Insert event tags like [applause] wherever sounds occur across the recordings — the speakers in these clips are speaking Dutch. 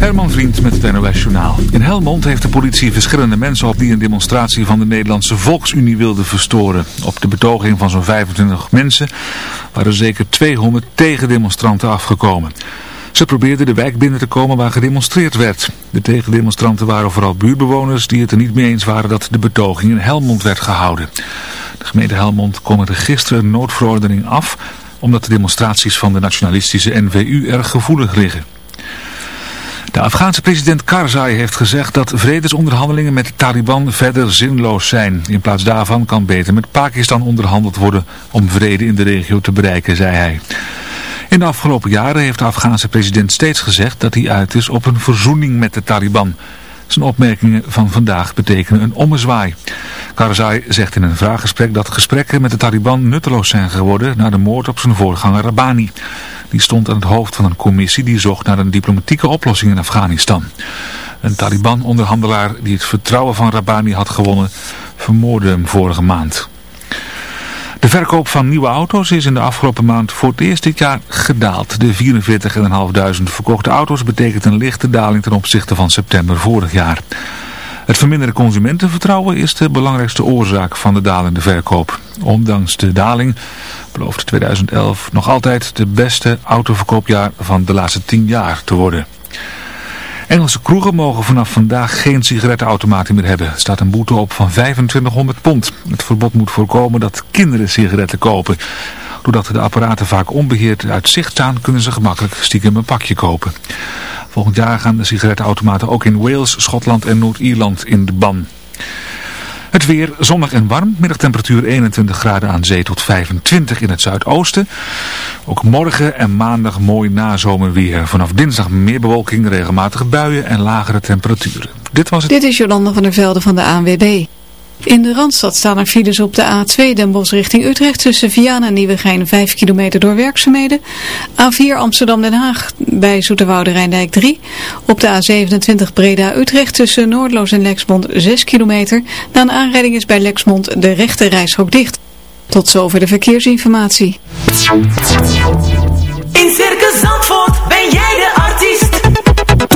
Herman Vriend met het NOS Journaal. In Helmond heeft de politie verschillende mensen op die een demonstratie van de Nederlandse Volksunie wilden verstoren. Op de betoging van zo'n 25 mensen waren zeker 200 tegendemonstranten afgekomen. Ze probeerden de wijk binnen te komen waar gedemonstreerd werd. De tegendemonstranten waren vooral buurtbewoners die het er niet mee eens waren dat de betoging in Helmond werd gehouden. De gemeente Helmond kondigde gisteren een noodverordening af omdat de demonstraties van de nationalistische NVU erg gevoelig liggen. De Afghaanse president Karzai heeft gezegd dat vredesonderhandelingen met de Taliban verder zinloos zijn. In plaats daarvan kan beter met Pakistan onderhandeld worden om vrede in de regio te bereiken, zei hij. In de afgelopen jaren heeft de Afghaanse president steeds gezegd dat hij uit is op een verzoening met de Taliban. Zijn opmerkingen van vandaag betekenen een ommezwaai. Karzai zegt in een vraaggesprek dat gesprekken met de Taliban nutteloos zijn geworden na de moord op zijn voorganger Rabbani. Die stond aan het hoofd van een commissie die zocht naar een diplomatieke oplossing in Afghanistan. Een Taliban-onderhandelaar die het vertrouwen van Rabbani had gewonnen, vermoordde hem vorige maand. De verkoop van nieuwe auto's is in de afgelopen maand voor het eerst dit jaar gedaald. De 44.500 verkochte auto's betekent een lichte daling ten opzichte van september vorig jaar. Het verminderde consumentenvertrouwen is de belangrijkste oorzaak van de dalende verkoop. Ondanks de daling belooft 2011 nog altijd de beste autoverkoopjaar van de laatste 10 jaar te worden. Engelse kroegen mogen vanaf vandaag geen sigarettenautomaten meer hebben. Er staat een boete op van 2500 pond. Het verbod moet voorkomen dat kinderen sigaretten kopen. Doordat de apparaten vaak onbeheerd uit zicht staan, kunnen ze gemakkelijk stiekem een pakje kopen. Volgend jaar gaan de sigarettenautomaten ook in Wales, Schotland en Noord-Ierland in de ban. Het weer zonnig en warm. Middagtemperatuur 21 graden aan zee tot 25 in het zuidoosten. Ook morgen en maandag mooi nazomerweer. Vanaf dinsdag meer bewolking, regelmatige buien en lagere temperaturen. Dit was het. Dit is Jolanda van der Velde van de ANWB. In de Randstad staan er files op de A2 Den Bosch richting Utrecht tussen Vianen en Nieuwegein 5 kilometer door werkzaamheden. A4 Amsterdam-Den Haag bij Zoeterwoude Rijndijk 3. Op de A27 Breda-Utrecht tussen Noordloos en Lexmond 6 kilometer. Na een aanrijding is bij Lexmond de rechte reishok dicht. Tot zover de verkeersinformatie. In Circus Zandvoort ben jij de.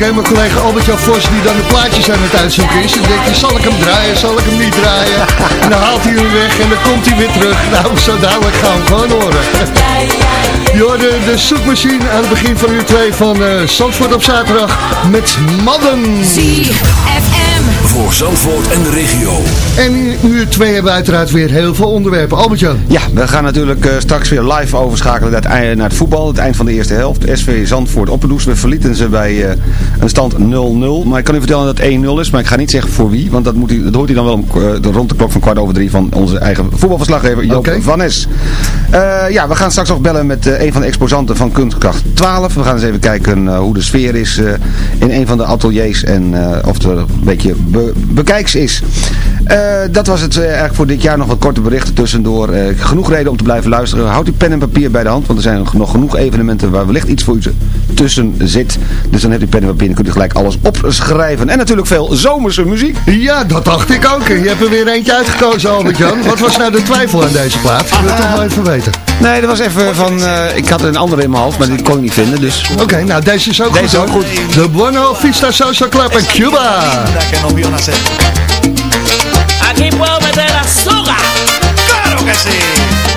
Leuk, hè? Mijn collega Albert-Jan Vos, die dan de plaatjes aan het uitzoeken is. Denk je, zal ik hem draaien, zal ik hem niet draaien? En dan haalt hij hem weg en dan komt hij weer terug. Nou, zo dadelijk gaan we gewoon horen. Je hoorde de zoekmachine aan het begin van uur 2 van eh Zandvoort op zaterdag met Madden. Voor Zandvoort en de regio. En in uur 2 hebben we uiteraard weer heel veel onderwerpen. Albert-Jan. Ja, we gaan natuurlijk eh, straks weer live overschakelen naar het, naar het voetbal. Het eind van de eerste helft. SV Zandvoort Oppedoes. We verlieten ze bij eh, een stand 0-0. Maar ik kan u vertellen dat het 1-0 is. Maar ik ga niet zeggen voor wie. Want dat, moet u, dat hoort u dan wel om, eh, rond de klok van kwart over drie van onze eigen voetbalverslaggever Joop Oké. van Nes. Eh, ja, we gaan straks nog bellen met een van de exposanten van Kunstkracht 12. We gaan eens even kijken hoe de sfeer is eh, in een van de ateliers. En eh, of er een beetje be- bekijks is. Eh, dat was het eh, eigenlijk voor dit jaar. Nog wat korte berichten tussendoor. Eh, genoeg reden om te blijven luisteren. Houd uw pen en papier bij de hand. Want er zijn nog genoeg evenementen waar wellicht iets voor u tussen zit. Dus dan hebt u pen en papier en kunt u gelijk alles opschrijven. En natuurlijk veel zomerse muziek. Ja, dat dacht ik ook. Je hebt er weer eentje uitgekozen, Albert-Jan. Wat was nou de twijfel aan deze plaat? Ik wil het toch wel even weten. Nee, dat was even van... eh, ik had een andere in mijn hoofd, maar die kon ik niet vinden. Dus Oké, nou deze is ook Deze goed. is ook goed. De Buena Vista Salsa Club en Cuba. Aquí puedo meter azúcar. ¡Claro que sí!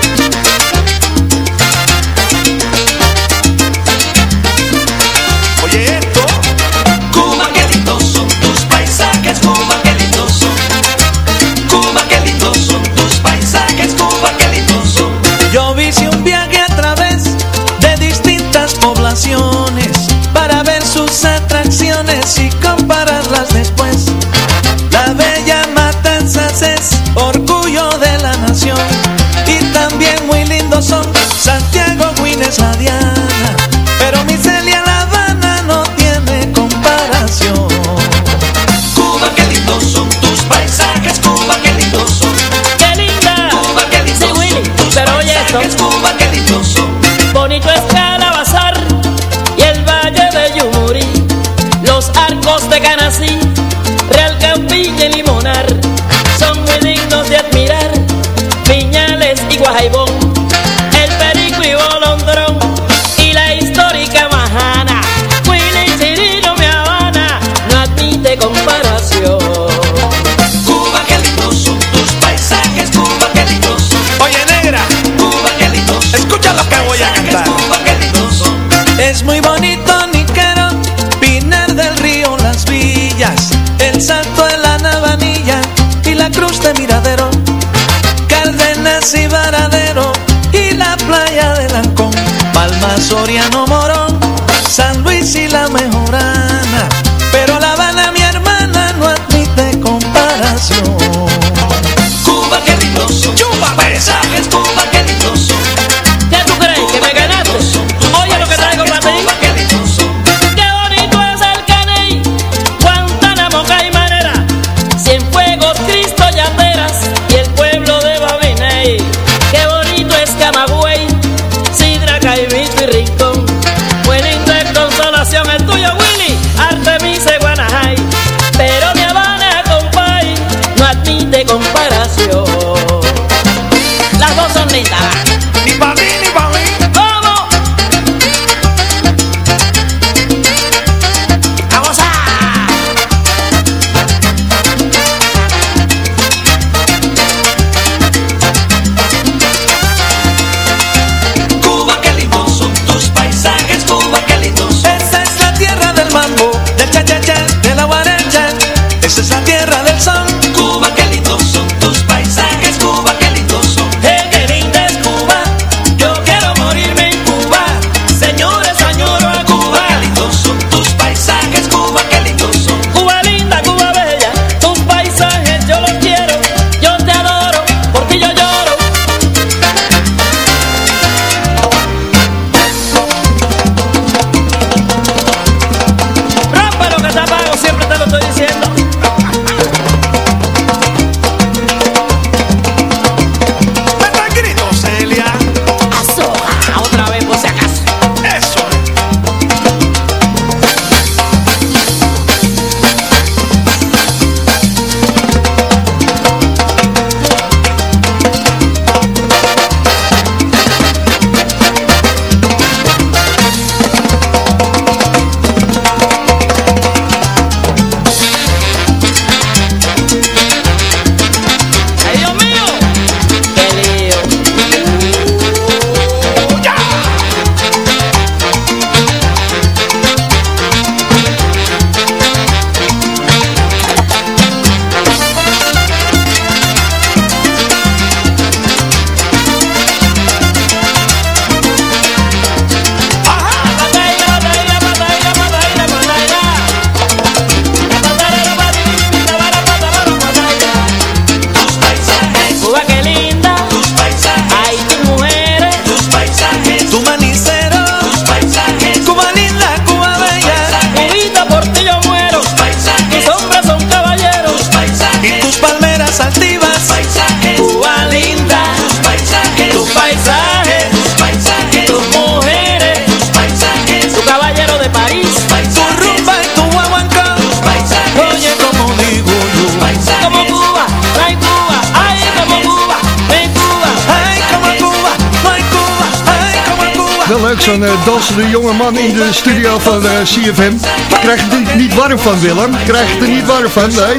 Zo'n uh, dansende jonge man in de studio van uh, CFM. Krijg je er niet, warm van, Willem? Krijg je er niet warm van? Nee?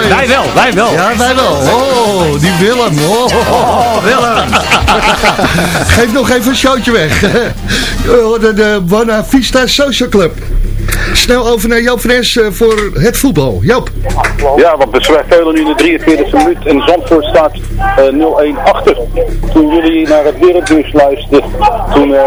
nee? Wij wel, wij wel. Ja, wij wel. Oh, die Willem. Oh, oh Willem. [laughs] Geef nog even een showtje weg. [laughs] de, de Buena Vista Social Club. Snel over naar Joop Fres uh, voor het voetbal. Joop. Ja, want we spelen nu in de 43e minuut en Zandvoort staat uh, 0-1 achter. Toen jullie naar het wereldnieuws luisterden, toen uh,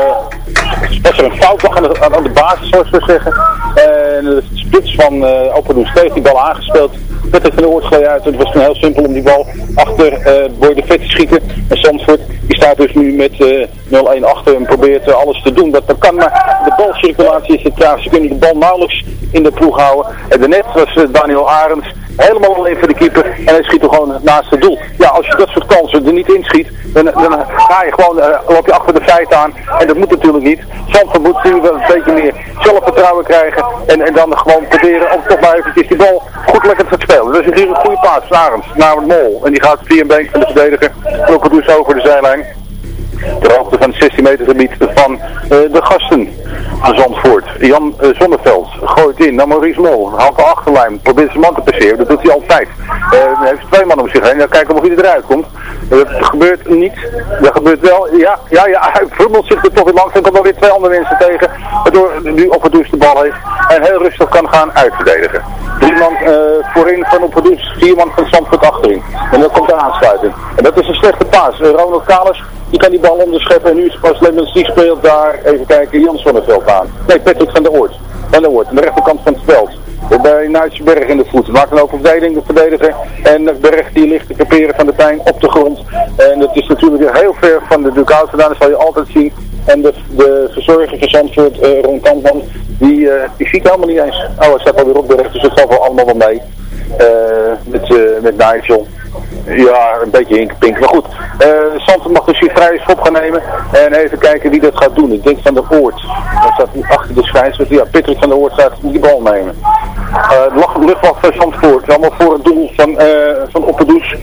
was er een fout aan de, aan de basis, zoals we zeggen. En de spits van uh, Open heeft die bal aangespeeld. Patrick van de Oort gleed uit. Het was heel simpel om die bal achter uh, Boy de Vet te schieten. En Zandvoort die staat dus nu met uh, 0-1 achter en probeert uh, alles te doen. Dat, dat kan, maar de balcirculatie is het traag. Ze kunnen de bal nauwelijks in de ploeg houden. En daarnet was uh, Daniel Arends helemaal alleen voor de keeper. En hij schiet er gewoon naast het doel. Ja, als je dat soort kansen er niet inschiet, dan, dan ga je gewoon, uh, je achter de feiten aan. En dat moet natuurlijk niet. Zandvoort moet nu wel een beetje meer zelfvertrouwen krijgen. En, en dan gewoon proberen om toch maar eventjes die bal goed lekker te spelen. Dus is een goede paas Arends, naar Mol. En die gaat via een been van de verdediger. Lopen dus over de zijlijn de hoogte van het 16 meter gebied van uh, de gasten van Zandvoort. Jan uh, Zonneveld gooit in naar Maurice Mol. Haalt de achterlijn, probeert zijn man te passeren. Dat doet hij altijd. Uh, hij heeft twee mannen om zich heen. Dan kijken of hij eruit komt. Dat gebeurt niet. Dat gebeurt wel. Ja, ja, ja. [laughs] Hij frummelt zich er toch weer langs. Dan komen er weer twee andere mensen tegen. Waardoor nu Opperdoes de bal heeft. En heel rustig kan gaan uitverdedigen. Drie man voorin van Opperdoes. Vier man van Zandvoort achterin. En dan komt de aansluiting. En dat is een slechte paas. Ronald Kalis die kan die bal onderscheppen en nu is pas Lemmens die speelt daar, even kijken, Jans van der Veld aan. Nee, Patrick van der Oort. Van der Oort, aan de rechterkant van het veld. Bij Berg in de voet. Maakt een overdeling, de verdediger. En Berg die ligt te kaperen van de pijn op de grond. En dat is natuurlijk heel ver van de dugout vandaan. Dat zal je altijd zien. En de, de verzorger van Zandvoort, uh, Ron Kampman, die, uh, die ziet helemaal niet eens. Oh, hij staat alweer op de rechter, dus het valt wel allemaal wel mee. Uh, met, met Nigel. Ja, een beetje hinkpink. Maar goed, uh, Zandvoort mag dus hier vrij schop gaan nemen. En even kijken wie dat gaat doen. Ik denk van de Oort. Hij staat achter de scheidsrechter. Ja, Patrick van de Oort gaat die bal nemen. Uh, de luchtwacht van Zandvoort. Allemaal voor het doel van, uh, van Opperdoes.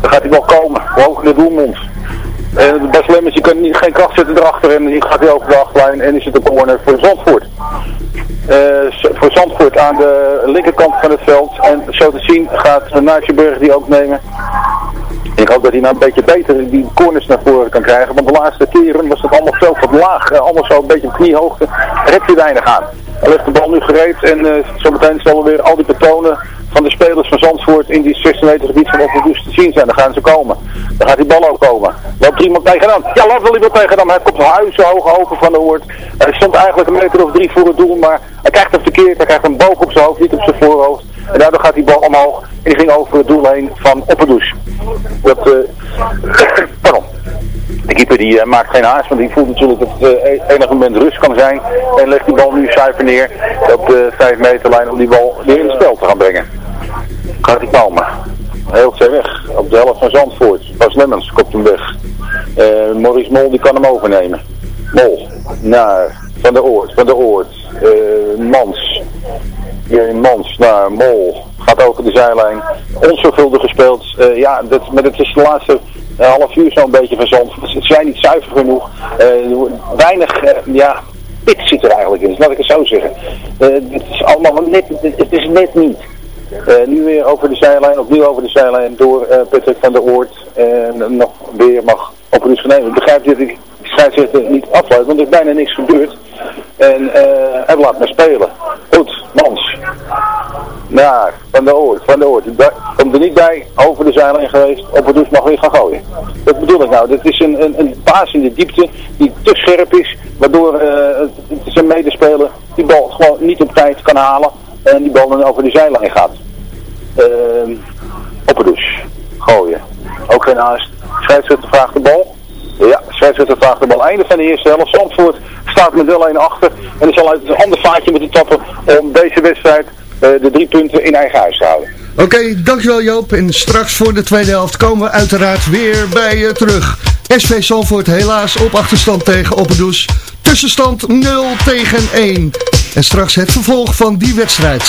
Dan gaat hij wel komen. Hoog in de doelmond. En uh, Bas Lemmers, je kan niet, geen kracht zetten erachter en hier gaat hij over de achterlijn en is het een corner voor Zandvoort. Uh, voor Zandvoort aan de linkerkant van het veld. En zo te zien gaat Nijsjeburg die ook nemen. Ik hoop dat hij nou een beetje beter die corners naar voren kan krijgen. Want de laatste keren was het allemaal veel te laag. Uh, allemaal zo een beetje op kniehoogte. Daar heb je weinig aan. Hij legt de bal nu gereed en uh, zometeen zullen weer al die patronen van de spelers van Zandvoort in die 16 meter gebied van Opperdoes te zien zijn. Dan gaan ze komen. Dan gaat die bal ook komen. Loopt iemand tegenaan? Ja, laat wel iemand tegenaan. Hij komt huizen hoog over van de hoort. Hij stond eigenlijk een meter of drie voor het doel, maar hij krijgt het verkeerd. Hij krijgt een boog op zijn hoofd, niet op zijn voorhoofd. En daardoor gaat die bal omhoog en ging over het doel heen van Opperdoes. Dat, uh, [coughs] pardon. De keeper die uh, maakt geen haast, want die voelt natuurlijk dat het uh, enig moment rust kan zijn. En legt die bal nu zuiver neer op de 5 meterlijn om die bal weer in het spel te gaan brengen. Gaat hij komen. Heel ver weg, op de helft van Zandvoort. Bas Lemmens komt hem weg. Maurice Mol die kan hem overnemen. Mol, naar Van der Oort, Van der Oort, Mans. Weer Mans naar Mol. Gaat over de zijlijn. Onzorgvuldig gespeeld. Uh, ja, dat, maar het is de laatste uh, half uur zo'n beetje van. Ze zijn niet zuiver genoeg. weinig, ja, pit zit er eigenlijk in. Laat ik het zo zeggen. het is allemaal net, het is net niet. Nu weer over de zijlijn, opnieuw over de zijlijn door uh, Patrick van der Oort. En nog weer mag op rust nemen. Ik begrijp dat ik scheidsrechter niet afluit, want er is bijna niks gebeurd. En hij laat me spelen. Goed, Mans. Naar Van der Oort, Van der Oort. Komt er niet bij, over de zijlijn geweest. Op mag weer gaan gooien. Dat bedoel ik nou. Dat is een, een, een paas in de diepte die te scherp is. Waardoor zijn medespeler die bal gewoon niet op tijd kan halen. En die bal dan over de zijlijn gaat. Uh. Gooien. Ook geen haast. Scheidsrechter vraagt de bal. Ja, scheidsrechter vraagt de bal. Einde van de eerste helft. Zandvoort staat met 0-1 achter. En is al uit een ander vaatje moeten tappen om deze wedstrijd uh, de drie punten in eigen huis te houden. Oké, dankjewel Joop. En straks voor de tweede helft komen we uiteraard weer bij je terug. SV Zandvoort helaas op achterstand tegen Oppendoes. Tussenstand 0 tegen 1. En straks het vervolg van die wedstrijd.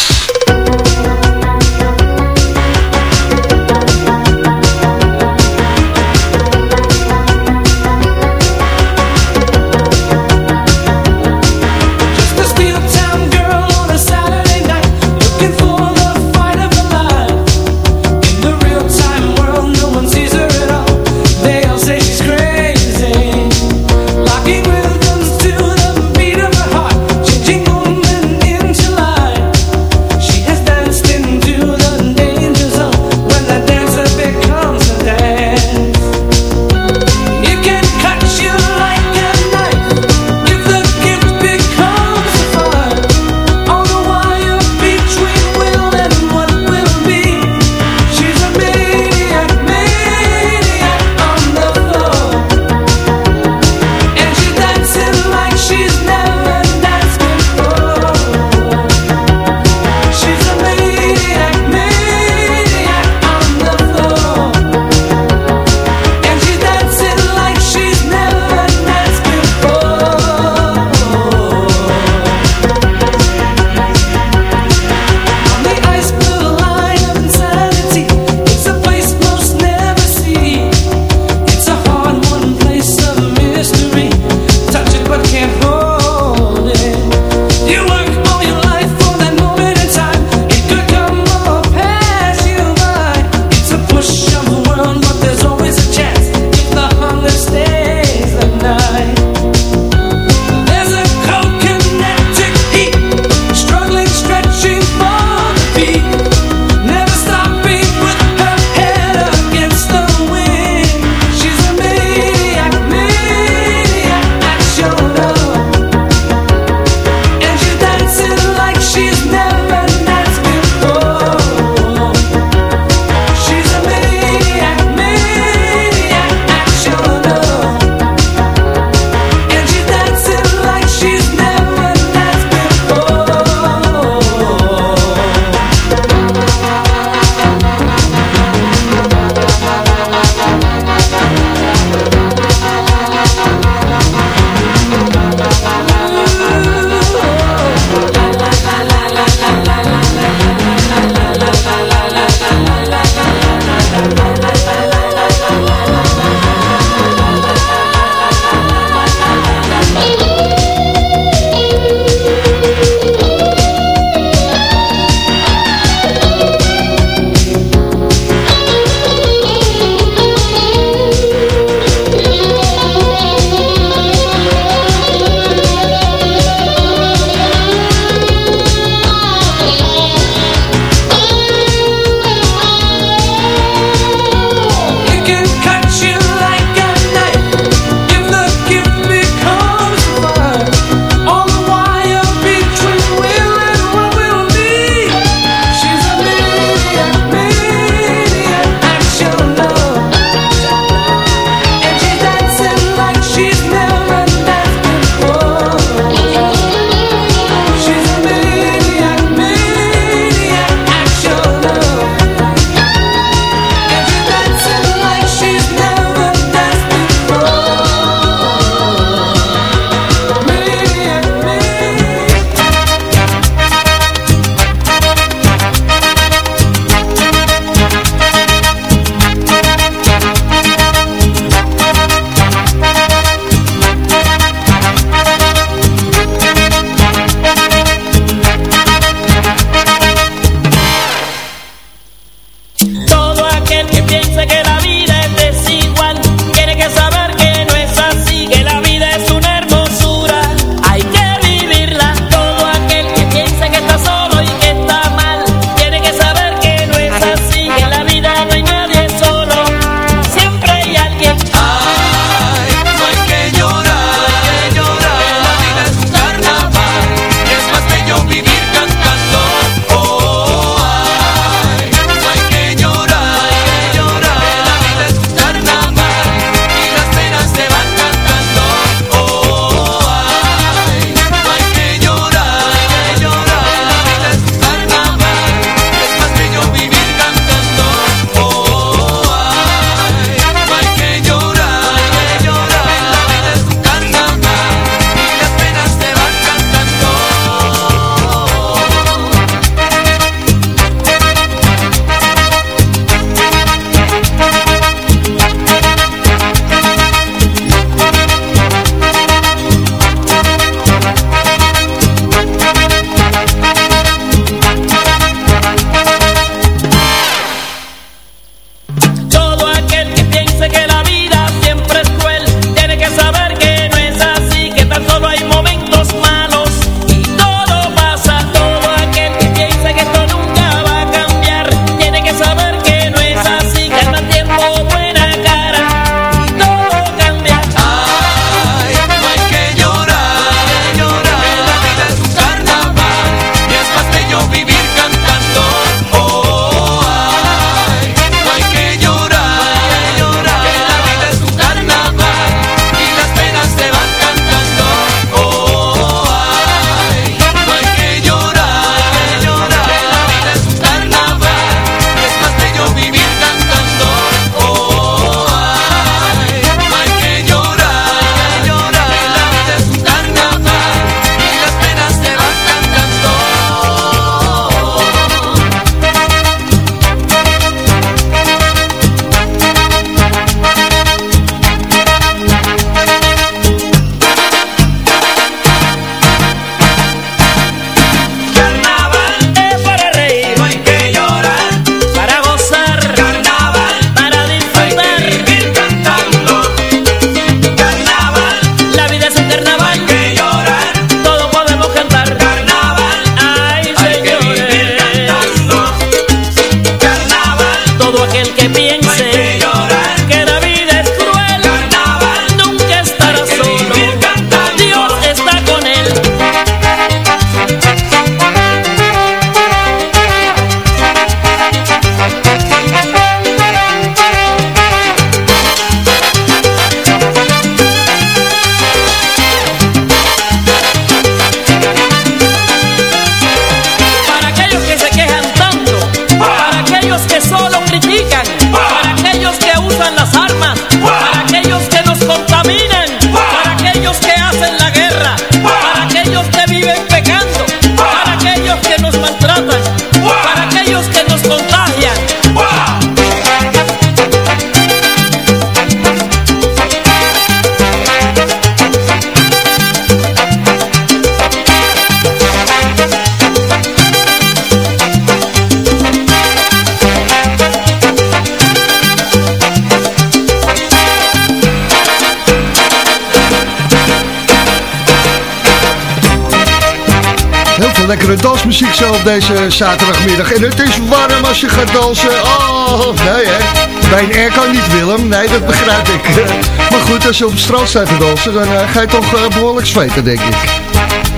lekkere dansmuziek zo op deze zaterdagmiddag. En het is warm als je gaat dansen. Oh, nee hè. Bij een kan niet, Willem. Nee, dat begrijp ik. [laughs] Maar goed, als je op het strand staat te dansen, dan eh, ga je toch eh, behoorlijk zweten, denk ik.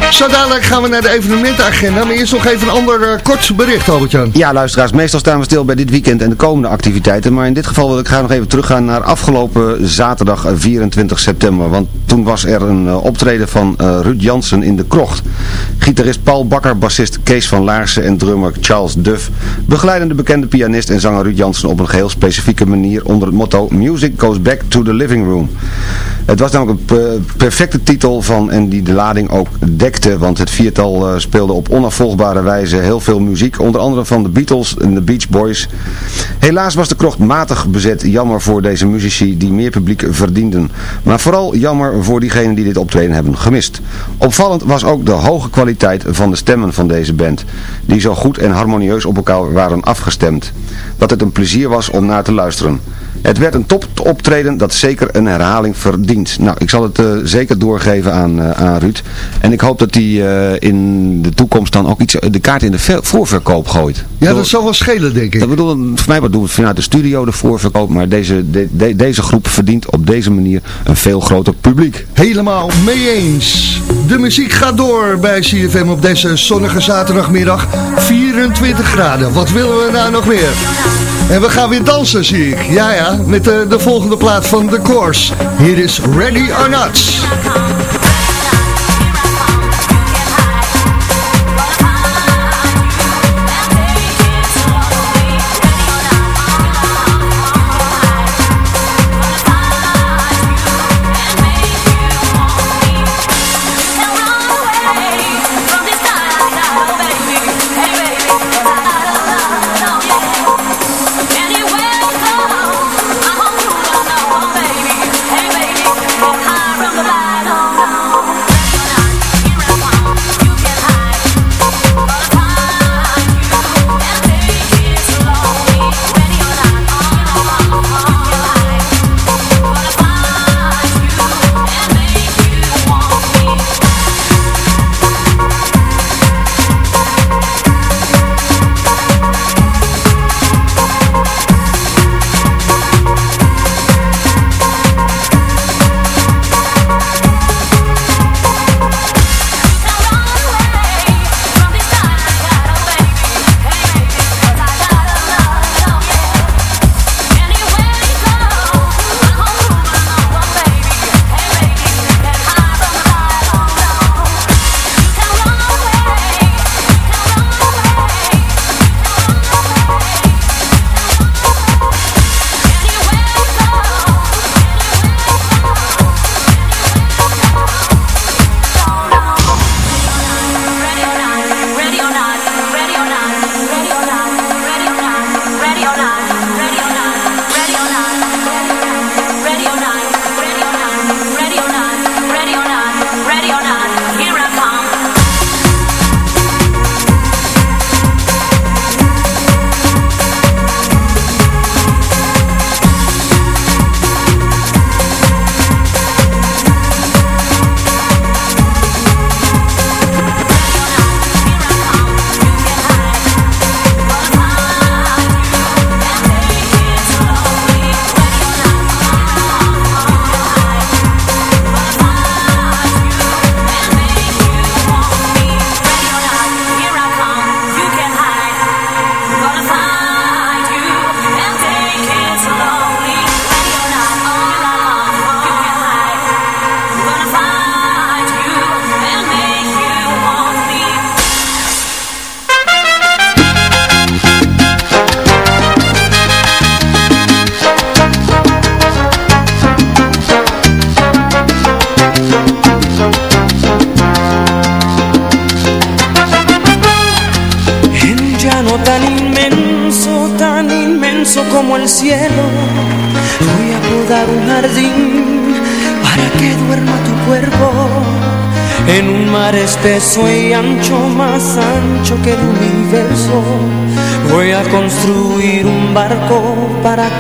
Zo dadelijk gaan we naar de evenementenagenda, maar eerst nog even een ander eh, kort bericht, Albert-Jan. Ja, luisteraars, meestal staan we stil bij dit weekend en de komende activiteiten, maar in dit geval wil ik graag nog even teruggaan naar afgelopen zaterdag 24 september, want toen was er een optreden van Ruud Jansen in de Krocht. Gitarist Paul Bakker, bassist Kees van Laarsen en drummer Charles Duff begeleiden de bekende pianist en zanger Ruud Jansen op een heel specifieke manier onder het motto Music Goes Back to the Living Room. Het was namelijk een eh, perfecte titel van, en die de lading ook dekte, want het viertal eh, speelde op onafvolgbare wijze heel veel muziek, onder andere van de Beatles en de Beach Boys. Helaas was de krocht matig bezet, jammer voor deze muzici die meer publiek verdienden, maar vooral jammer voor diegenen die dit optreden hebben gemist. Opvallend was ook de hoge kwaliteit van de stemmen van deze band, die zo goed en harmonieus op elkaar waren afgestemd, dat het een plezier was om naar te luisteren. Het werd een top optreden dat zeker een herhaling verdient. Nou, ik zal het eh, zeker doorgeven aan, eh, aan Ruud. En ik hoop dat hij eh, in de toekomst dan ook iets, de kaart in de ver- voorverkoop gooit. Ja, dat zal wel schelen, denk ik. Dat bedoel, voor mij wat doen we het vanuit de studio de voorverkoop. Maar deze, de- de- deze groep verdient op deze manier een veel groter publiek. Helemaal mee eens. De muziek gaat door bij CFM op deze zonnige zaterdagmiddag. 24 graden. Wat willen we nou nog meer? En we gaan weer dansen, zie ik. Ja, ja, met de, de volgende plaat van The Course. Hier is Ready or Not.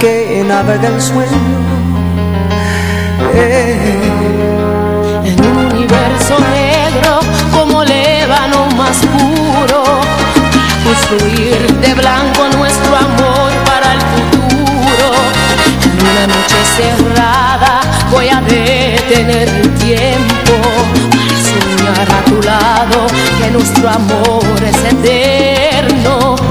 Que navegue el sueño. Eh. En un universo negro como lébano más puro Construir de blanco nuestro amor para el futuro En una noche cerrada voy a detener el tiempo soñar a tu lado que nuestro amor es eterno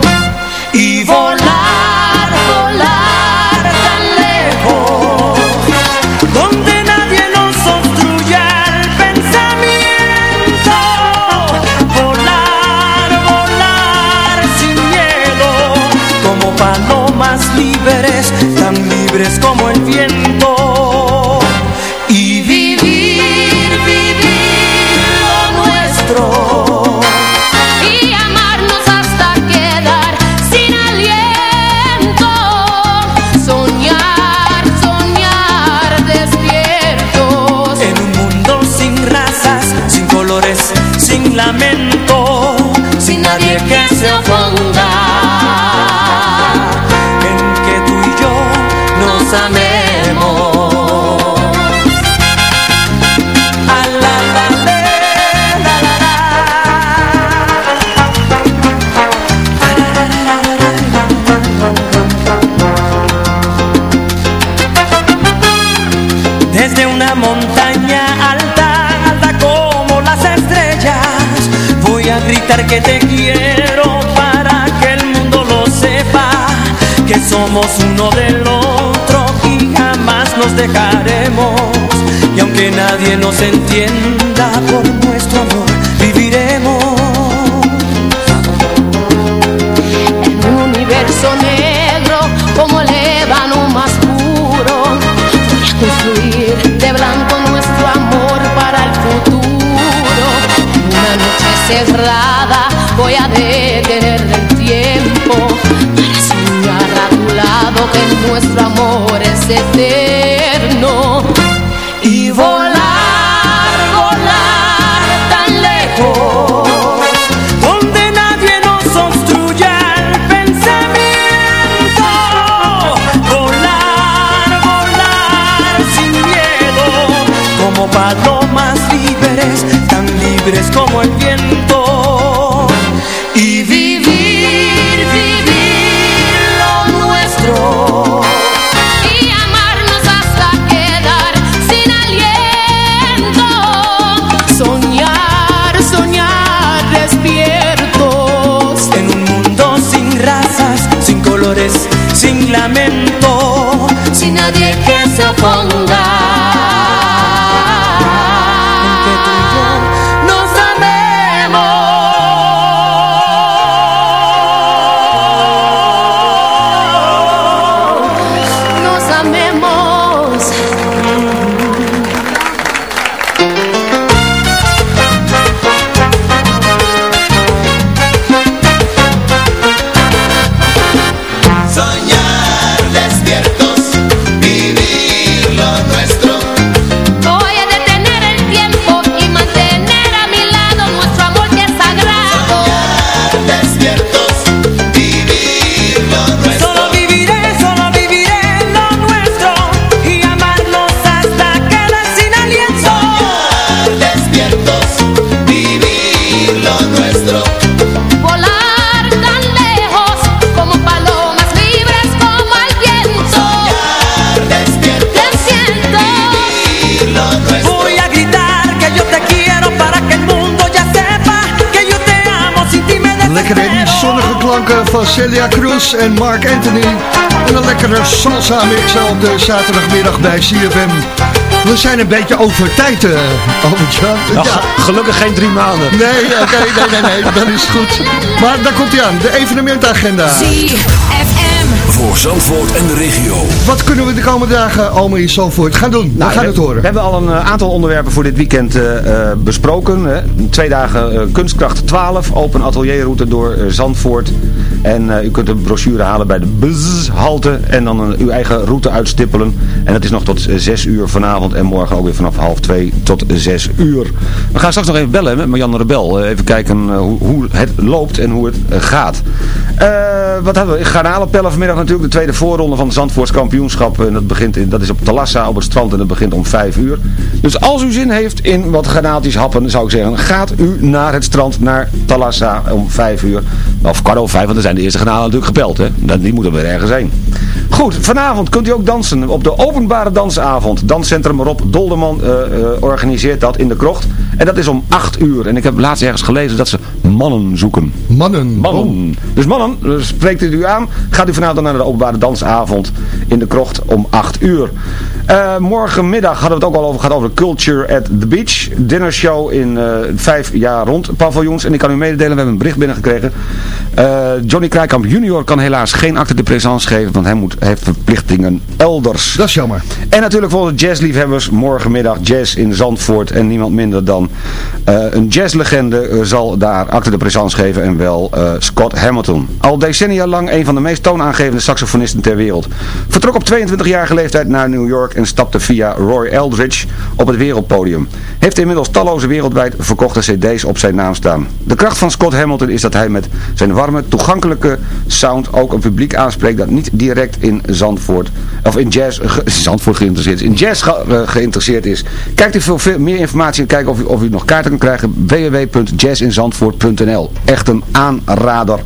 gritar que te quiero para que el mundo lo sepa, que somos uno del otro y jamás nos dejaremos. Y aunque nadie nos entienda por nuestro amor, viviremos. Un universo negro cerrada voy a detener el tiempo Para tu lado que nuestro amor es eterno. Y volar, volar tan lejos Donde nadie van Celia Cruz en Mark Anthony. En een lekkere salsa mix op de zaterdagmiddag bij CFM. We zijn een beetje over tijd, uh. Ja, gelukkig geen drie maanden. Nee, oké, nee, nee, nee, [laughs] dat is goed. Maar daar komt hij aan, de evenementagenda. Voor Zandvoort en de regio. Wat kunnen we de komende dagen allemaal in Zandvoort gaan doen? we Nou, gaan we, het horen. We hebben al een eh, aantal onderwerpen voor dit weekend eh, eh, besproken. Hè. Twee dagen eh, Kunstkracht 12, open atelierroute door eh, Zandvoort. En eh, u kunt een brochure halen bij de BUZ-halte en dan een- uw eigen route uitstippelen. En dat is nog tot 6 uur vanavond en morgen ook weer vanaf half 2 tot 6 uur. We gaan straks nog even bellen met Marianne Rebel. Eh, even kijken eh, hoe, hoe het loopt en hoe het eh, gaat. Eh, wat hebben we? Garnalenpellen vanmiddag natuurlijk. De tweede voorronde van het Zandvoorts kampioenschap. En dat, begint in, dat is op Talassa op het strand en dat begint om 5 uur. Dus als u zin heeft in wat granaaltjes happen, zou ik zeggen, gaat u naar het strand, naar Talassa om 5 uur. Of kwart over 5, want dan zijn de eerste granalen natuurlijk gepeld. Hè? Die moeten weer ergens zijn. Goed, vanavond kunt u ook dansen op de openbare dansavond. Danscentrum Rob Dolderman eh, eh, organiseert dat in de krocht. En dat is om 8 uur. En ik heb laatst ergens gelezen dat ze mannen zoeken. Mannen? Mannen. Dus mannen, eh, spreekt u u aan. Gaat u vanavond naar de openbare dansavond in de krocht om 8 uur. Eh, morgenmiddag hadden we het ook al over gehad over Culture at the Beach. Dinnershow in eh, vijf jaar rond paviljoens. En ik kan u mededelen, we hebben een bericht binnengekregen. Eh, Johnny Krijkamp junior kan helaas geen acte de présence geven, want hij moet, heeft verplichtingen elders. Dat is jammer. En natuurlijk voor de jazzliefhebbers morgenmiddag jazz in Zandvoort. En niemand minder dan eh, een jazzlegende eh, zal daar acte de présence geven en wel eh, Scott Hamilton. Al decennia lang een van de meest toonaangevende saxofonisten ter wereld. Vertrok op 22-jarige leeftijd naar New York en stapte via Roy Eldridge op het wereldpodium. Heeft inmiddels talloze wereldwijd verkochte cd's op zijn naam staan. De kracht van Scott Hamilton is dat hij met zijn warme, toegankelijke sound ook een publiek aanspreekt dat niet direct in Zandvoort, of in jazz, [laughs] Zandvoort geïnteresseerd is, in jazz ge- geïnteresseerd is. Kijkt u voor veel meer informatie en kijken of of u nog kaarten kan krijgen, www.jazzinzandvoort.nl. Echt een aanrader.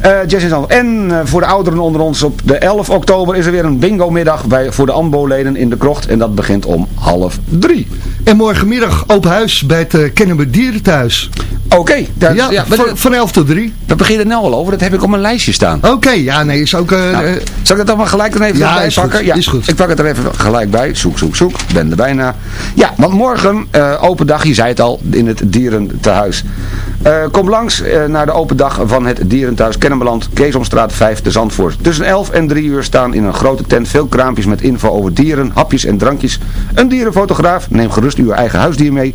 Eh jazz in Zandvoort. En eh, voor de ouderen onder ons op de 11 oktober is er weer een bingo middag bij, voor de AMBO-leden in de krocht en dat begint om half drie. En morgenmiddag open huis bij het uh, Kennemer Dierenthuis. Oké. ja, ja, van, dat- van 11 tot 3. We beginnen nou al over, dat heb ik op mijn lijstje staan. Oké, ja, nee, is ook... Nou, zal ik dat dan maar gelijk dan even Ja, bij pakken? goed, is goed. Ik pak het er even gelijk bij. Zoek, zoek, zoek. Ben er bijna. Ja, want morgen eh, open dag, je zei het al, in het dierentehuis. Eh kom langs eh, naar de open dag van het dierentehuis Kennemerland, Keesomstraat 5 te Zandvoort. Tussen 11 en 3 uur staan in een grote tent veel kraampjes met info over dieren, hapjes en drankjes. Een dierenfotograaf, neem gerust uw eigen huisdier mee.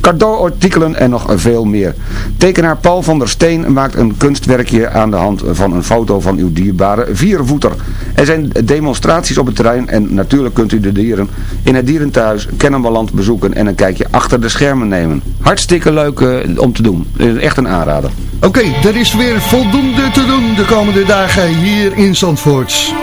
Cadeauartikelen en nog veel meer. Tekenaar Paul van der Steen maakt een kunstwerkje aan de hand van een foto van uw dierbare viervoeter. Er zijn demonstraties op het terrein en natuurlijk kunt u de dieren in het dierentehuis Kennemerland bezoeken en een kijkje achter de schermen nemen. Hartstikke leuk eh, om te doen. Eh, Echt een aanrader. Oké, er is weer voldoende te doen de komende dagen hier in Zandvoort.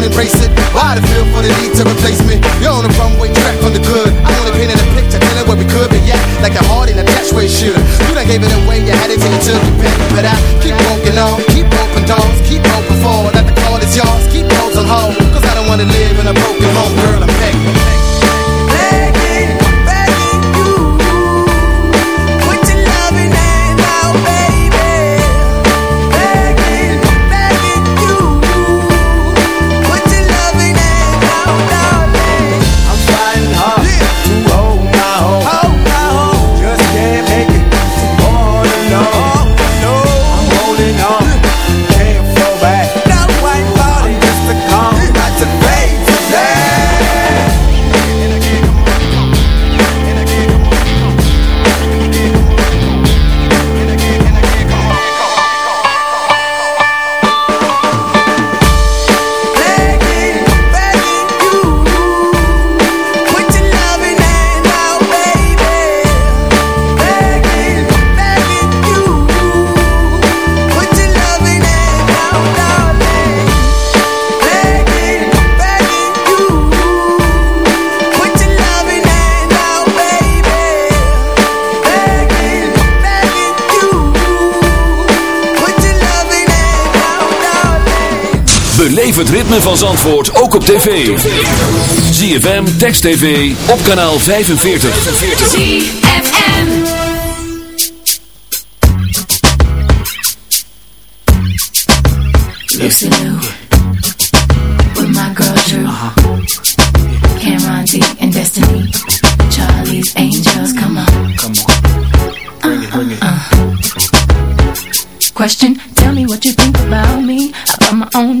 Don't embrace it. Why the feel for the need to replace me? You're on the runway track from the good. I only painted a picture, telling where we could be at. Like a heart in a dash it. You done gave it away, you had it till you took it back. But I keep walking on, het ritme van Zandvoort ook op tv. ZFM, Text TV, op kanaal 45. ZFM. Lucy Lou with my girl Drew, Cameron D and Destiny, Charlie's Angels. Come on, come on, bring it, bring it. Question: Tell me what you think about me. Buy my own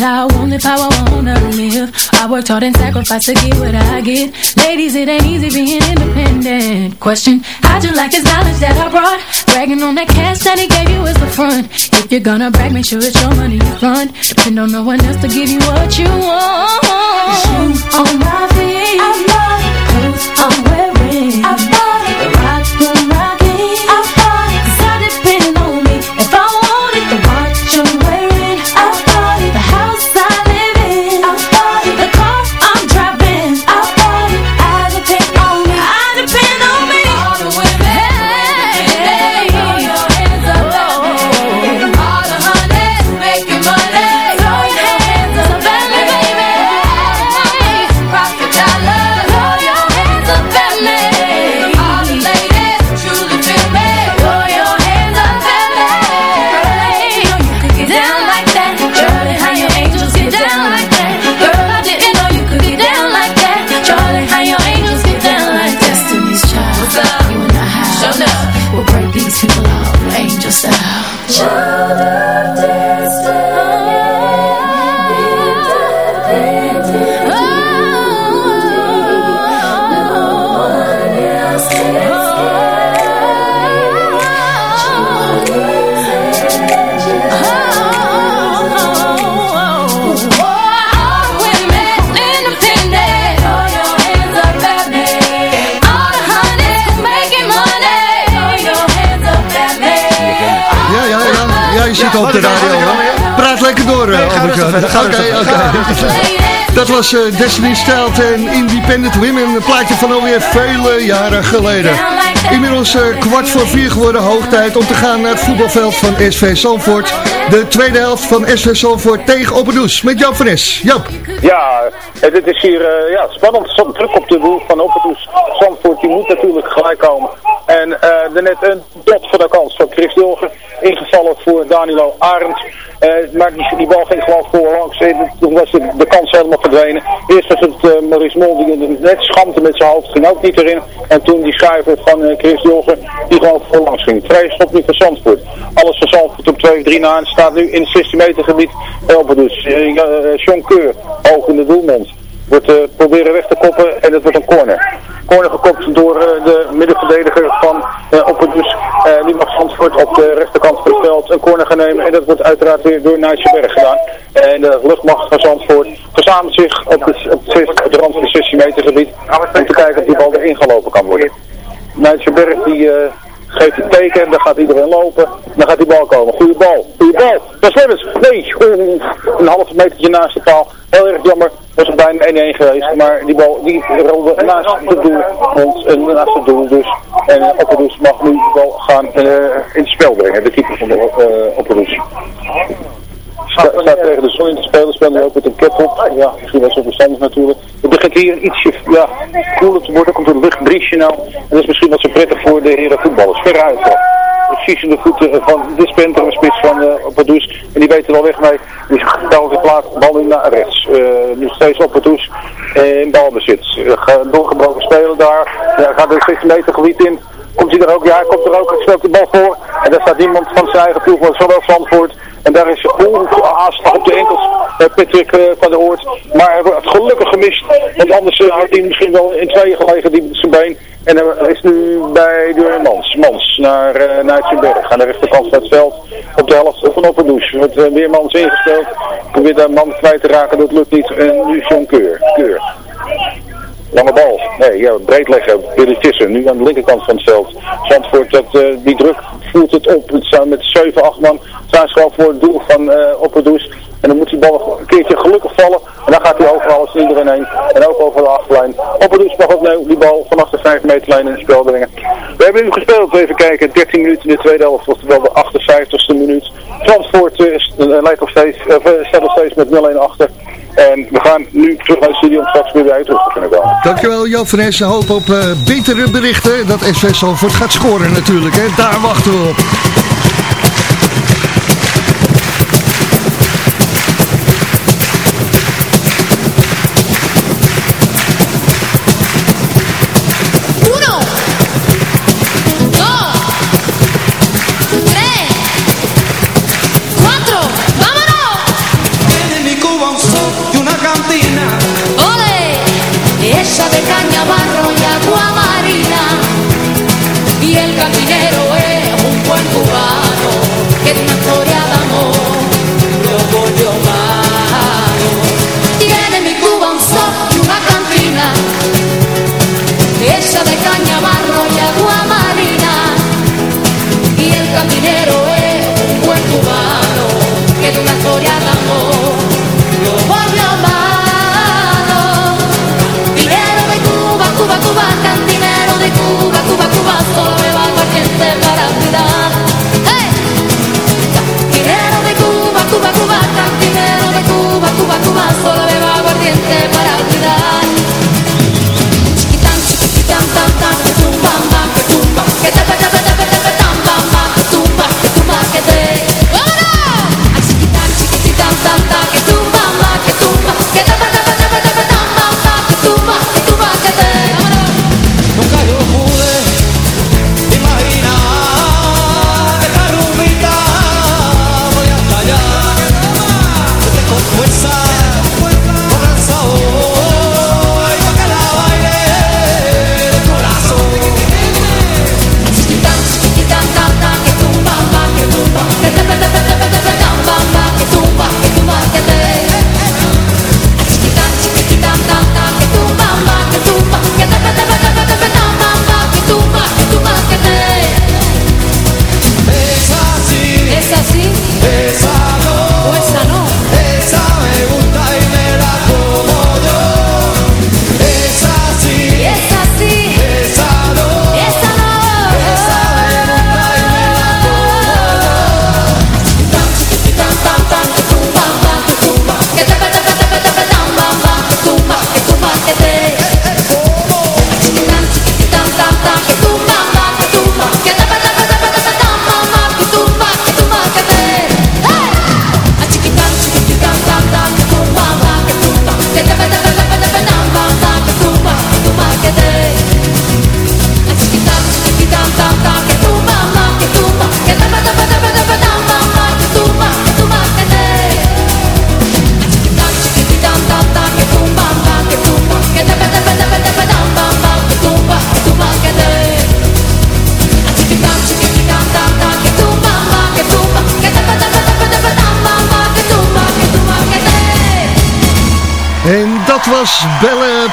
How I want, live how I wanna live. I worked hard and sacrificed to get what I get. Ladies, it ain't easy being independent. Question, how'd you like this knowledge that I brought? Bragging on that cash that he gave you is the front. If you're gonna brag, make sure it's your money you front. Depend on no one else to give you what you want. Shoes on my feet. I Dat was eh, Destiny's Child en Independent Women. Een plaatje van alweer vele jaren geleden. Inmiddels eh, kwart voor vier geworden. Hoog tijd om te gaan naar het voetbalveld van SV Zandvoort. De tweede helft van SV Zandvoort tegen Opperdoes. Met Jan van Es. Jap. Ja, het, is hier eh, ja, spannend. Stond druk op de doel van Opperdoes. Zandvoort die moet natuurlijk gelijk komen. En daarnet een dot voor de kans van Chris Dilger. Ingevallen voor Danilo Arendt. Eh, maar die, die bal ging gewoon voorlangs. En Toen was de, de kans helemaal verdwenen. Eerst was het eh, Maurice Mol die net schampte met zijn hoofd. Ging ook niet erin. En toen die schuiver van eh, Chris Dilger die gewoon voorlangs ging. Vrij stop nu voor Zandvoort. Alles voor Zandvoort op 2-3 na. En staat nu in het 16 meter gebied. Helpen dus. John Keur, in de doelmond. Wordt proberen weg te koppen en het wordt een corner. Corner gekopt door de middenverdediger van uh, die mag Zandvoort op de rechterkant van corner gaan nemen. En dat wordt uiteraard weer door Nijsjeberg gedaan. En de luchtmacht van Zandvoort verzamelt zich op, het, op, het, de rand van het 16 meter gebied. Om te kijken of die bal erin gelopen kan worden. Nijsjeberg die... eh, geeft het teken, dan gaat iedereen lopen, dan gaat die bal komen. Goeie bal, goeie bal. Dat is. Nee, een half metertje naast de paal. Heel erg jammer, was er bijna 1-1 geweest, maar die bal die rolde naast het doel, en naast het doel dus. En uh, mag nu de bal gaan uh, in het spel brengen, de keeper van de uh. Sta- staat tegen de zon in te spelen, speelt nu ook met een cap op. Ja, misschien wel zo verstandig natuurlijk. Het begint hier ietsje ja, koeler te worden, komt een luchtbriesje nou. En dat is misschien wel zo prettig voor de heren voetballers. Veruit wel. Precies in de voeten van de spenter, spits van uh, Padoes. En die weet er wel weg mee. Die stelt zich klaar, bal nu naar rechts. Eh, nu steeds op Padoes in balbezit. Uh, doorgebroken spelen daar. Ja, gaat er 16 meter gebied in. Komt hij er ook? Ja, hij komt er ook. Hij speelt de bal voor. En daar staat iemand van zijn eigen ploeg, zowel Zandvoort. En daar is haast op de enkels uh, Patrick uh, van der Hoort. Maar hij wordt gelukkig gemist. Want anders uh, had hij misschien wel in tweeën gelegen die zijn been. En hij is nu bij de Mans. Mans naar, uh, naar zijn berg. Aan de rechterkant van het veld. Op de helft van Opperdoes. Wordt uh, weer Mans ingespeeld. Probeert daar man kwijt te raken. Dat lukt niet. En nu John. Keur. Lange bal. Nee, ja, breed leggen. Billy Tissen. Nu aan de linkerkant van het veld. Zandvoort, dat, uh, die druk voelt het op. Het met 7, 8 man. Staan ze voor het doel van uh, Opperdoes. En dan moet die bal een keertje gelukkig vallen. En dan gaat hij over alles iedereen heen. En ook over de achterlijn. Opperdoes mag opnieuw die bal vanaf de 5 meterlijn in het spel brengen. We hebben nu gespeeld, even kijken. 13 minuten in de tweede helft. Oftewel de 58ste minuut. Zandvoort uh, leidt nog steeds, staat nog steeds met 0-1 achter. En we gaan nu terug naar de studio om straks weer bij terug te kunnen komen. Dankjewel Jan van. Hoop op uh, betere berichten. Dat SV Zandvoort gaat scoren natuurlijk. Hè. Daar wachten we op.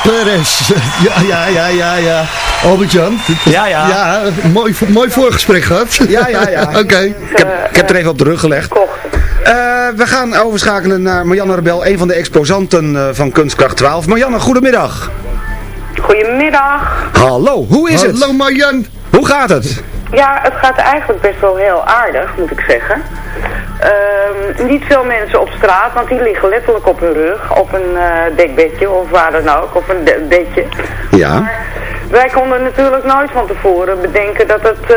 Perez. Ja, ja, ja, ja, ja. Albert-Jan. Ja, ja. Ja, mooi, mooi voorgesprek gehad. Ja, ja, ja. [laughs] Oké. Ik heb, ik heb er even op de rug gelegd. Eh, we gaan overschakelen naar Marianne Rebel, een van de exposanten eh, van Kunstkracht 12. Marianne, goedemiddag. Goedemiddag. Hallo, hoe is het? Hallo Marjan. Hoe gaat het? Ja, het gaat eigenlijk best wel heel aardig, moet ik zeggen. Ehm, niet veel mensen op straat, want die liggen letterlijk op hun rug, op een eh, dekbedje of waar dan ook, op een de- bedje. Ja. Wij konden natuurlijk nooit van tevoren bedenken dat het eh,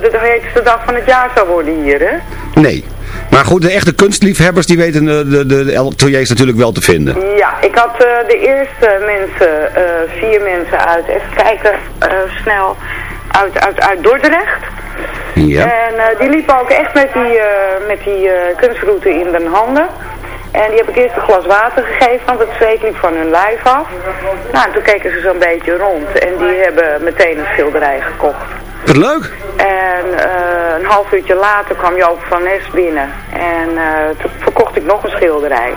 de, de heetste dag van het jaar zou worden hier, hè? Nee. Maar goed, de echte kunstliefhebbers die weten de, de, de, de ateliers natuurlijk wel te vinden. Ja, ik had eh, de eerste mensen, eh, vier mensen uit, even kijken, eh, snel, uit, uit, uit Dordrecht. Ja. En eh, die liepen ook echt met die, eh, met die eh, kunstroute in de handen. En die heb ik eerst een glas water gegeven, want het zweet liep van hun lijf af. Nou, en toen keken ze zo'n beetje rond en die hebben meteen een schilderij gekocht. Wat leuk. En eh, een half uurtje later kwam Joop van Nes binnen. En eh, toen verkocht ik nog een schilderij.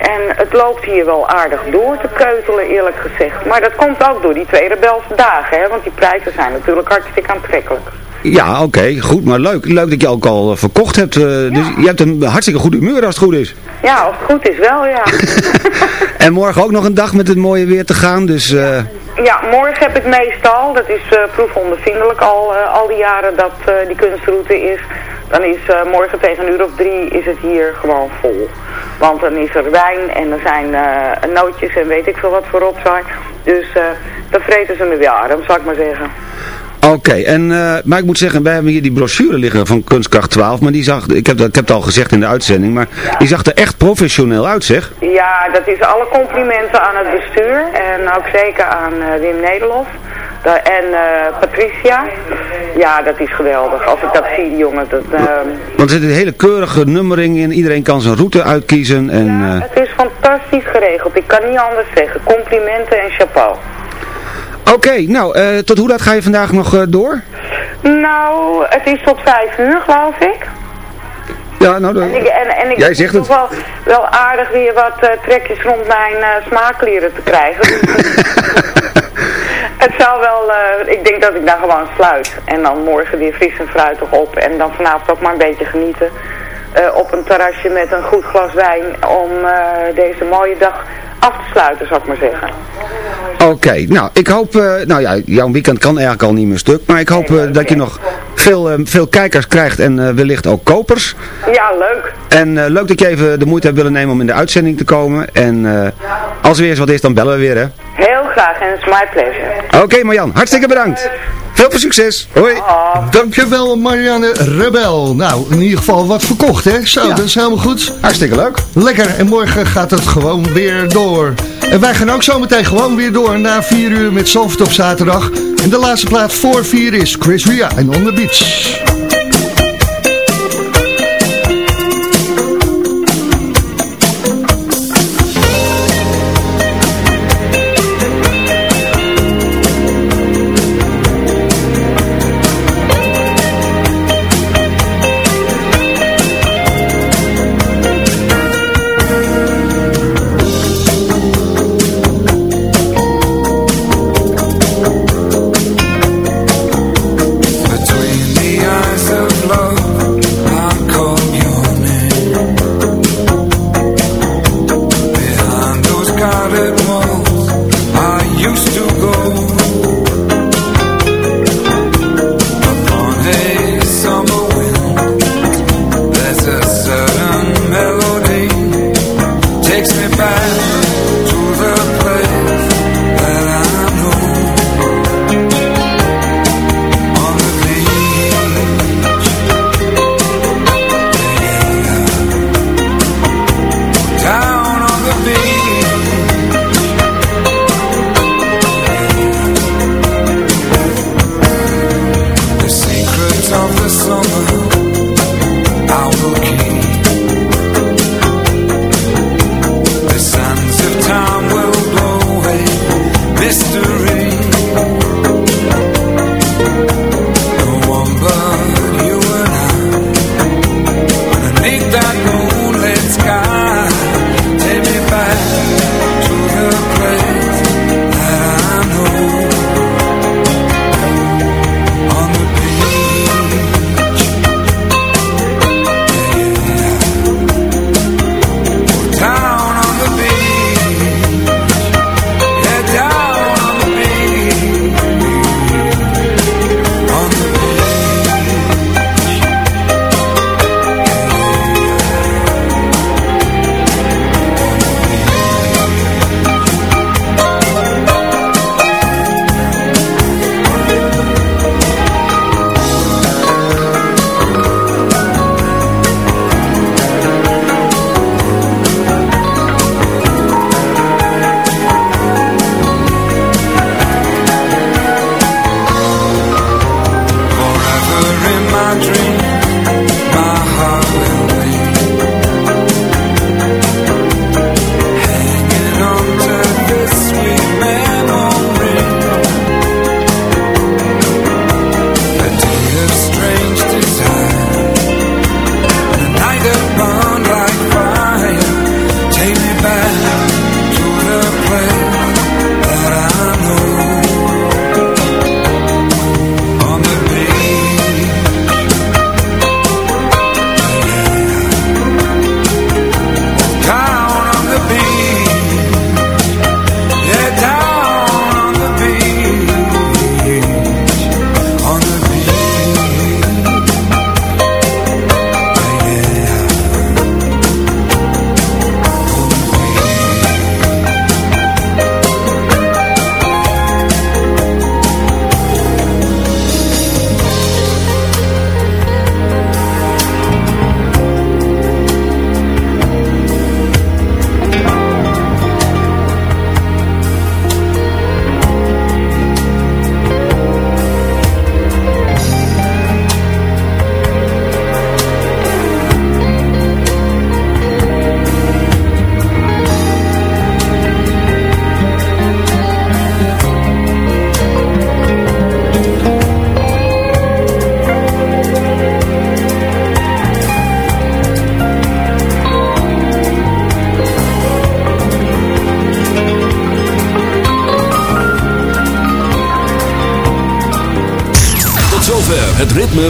En het loopt hier wel aardig door te keutelen, eerlijk gezegd. Maar dat komt ook door die twee rebelse dagen, hè. Want die prijzen zijn natuurlijk hartstikke aantrekkelijk. Ja, oké, goed, maar leuk. Leuk dat je ook al eh, verkocht hebt. eh, dus je hebt een hartstikke goed humeur als het goed is. Ja, als het goed is wel, ja. [laughs] [laughs] En morgen ook nog een dag met het mooie weer te gaan, dus... eh, Ja, morgen heb ik meestal, dat is uh, proefondervindelijk al, al die jaren dat die kunstroute is. Dan is morgen tegen een uur of drie is het hier gewoon vol. Want dan is er wijn en er zijn nootjes en weet ik veel wat voor opzij. Dus dan vreten ze me weer arm, zal ik maar zeggen. Oké, en eh, maar ik moet zeggen, wij hebben hier die brochure liggen van Kunstkracht 12, maar die zag, ik heb, dat- ik heb het al gezegd in de uitzending, maar die zag er echt professioneel uit, zeg. Ja, dat is alle complimenten aan het bestuur en ook zeker aan eh, Wim Nederlof en eh, Patricia. Ja, dat is geweldig. Als ik dat zie, jongen, dat... Want er zit een hele keurige nummering in, iedereen kan zijn route uitkiezen en... eh, Het is fantastisch geregeld. Ik kan niet anders zeggen. Complimenten en chapeau. Oké, nou, eh, tot hoe laat ga je vandaag nog eh, door? Nou, het is tot vijf uur, geloof ik. Ja, nou, de- En ik, en, en ik jij zegt toch het. Wel, wel aardig weer wat eh, trekjes rond mijn smaakkleren te krijgen. [laughs] het zou wel, ik denk dat ik daar gewoon sluit. En dan morgen weer fris en fruitig op. En dan vanavond ook maar een beetje genieten. Eh, op een terrasje met een goed glas wijn om eh, deze mooie dag af te sluiten, zou ik maar zeggen. Oké, nou, ik hoop, eh, nou ja, jouw weekend kan eigenlijk al niet meer stuk, maar ik hoop dat je nog veel, veel kijkers krijgt en wellicht ook kopers. Ja, leuk. En leuk dat je even de moeite hebt willen nemen om in de uitzending te komen. En als er weer eens wat is, dan bellen we weer, hè. Graag en het is my pleasure. Oké Marjan, hartstikke bedankt. Veel veel succes. Hoi. Dankjewel Marianne Rebel. Nou, in ieder geval wat verkocht hè. Zo, dat is helemaal goed. Hartstikke leuk. Lekker. En morgen gaat het gewoon weer door. En wij gaan ook zometeen gewoon weer door na 4 uur met Zalvert op zaterdag. En de laatste plaat voor 4 is Chris Ria en On The Beach.